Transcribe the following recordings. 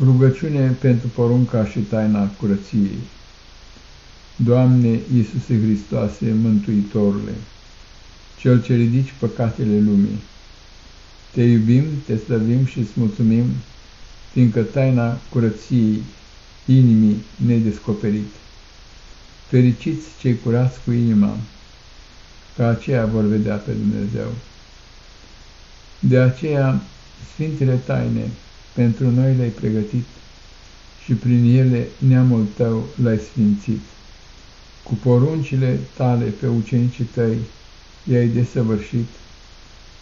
Rugăciune pentru porunca și taina curăției. Doamne Iisuse Hristoase, Mântuitorule, Cel ce ridici păcatele lumii, Te iubim, Te slăvim și îți mulțumim, fiindcă taina curăției inimii ne descoperit. Fericiți cei curați cu inima, că aceia vor vedea pe Dumnezeu. De aceea, Sfintele Taine, pentru noi le-ai pregătit și prin ele neamul tău l-ai sfințit. Cu poruncile tale pe ucenicii tăi i-ai desăvârșit,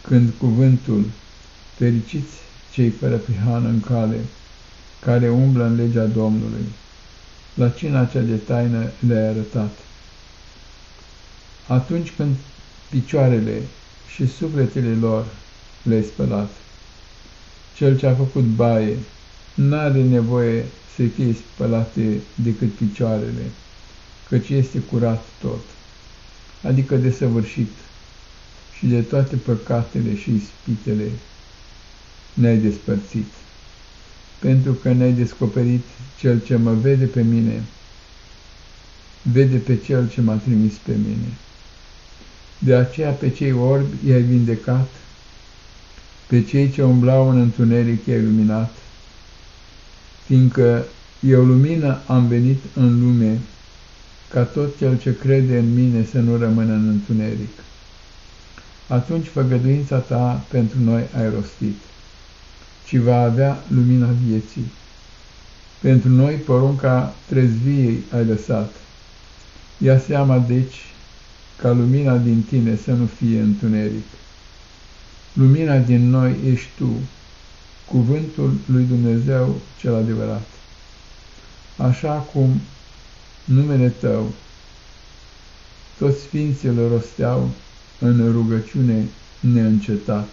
când cuvântul, fericiți cei fără prihană în cale, care umblă în legea Domnului, la cina cea de taină le-ai arătat. Atunci când picioarele și sufletele lor le-ai spălat, cel ce a făcut baie n-are nevoie să fie spălate decât picioarele, căci este curat tot, adică desăvârșit, și de toate păcatele și ispitele ne-ai despărțit, pentru că ne-ai descoperit cel ce mă vede pe mine, vede pe cel ce m-a trimis pe mine. De aceea pe cei orbi i-ai vindecat, pe cei ce umblau în întuneric i-ai luminat, fiindcă eu lumină am venit în lume, ca tot cel ce crede în mine să nu rămână în întuneric. Atunci făgăduința ta pentru noi ai rostit, ci va avea lumina vieții. Pentru noi porunca trezviei ai lăsat. Ia seama, deci, ca lumina din tine să nu fie întuneric. Lumina din noi ești Tu, cuvântul lui Dumnezeu cel adevărat. Așa cum numele Tău toți sfinții rosteau în rugăciune neîncetat.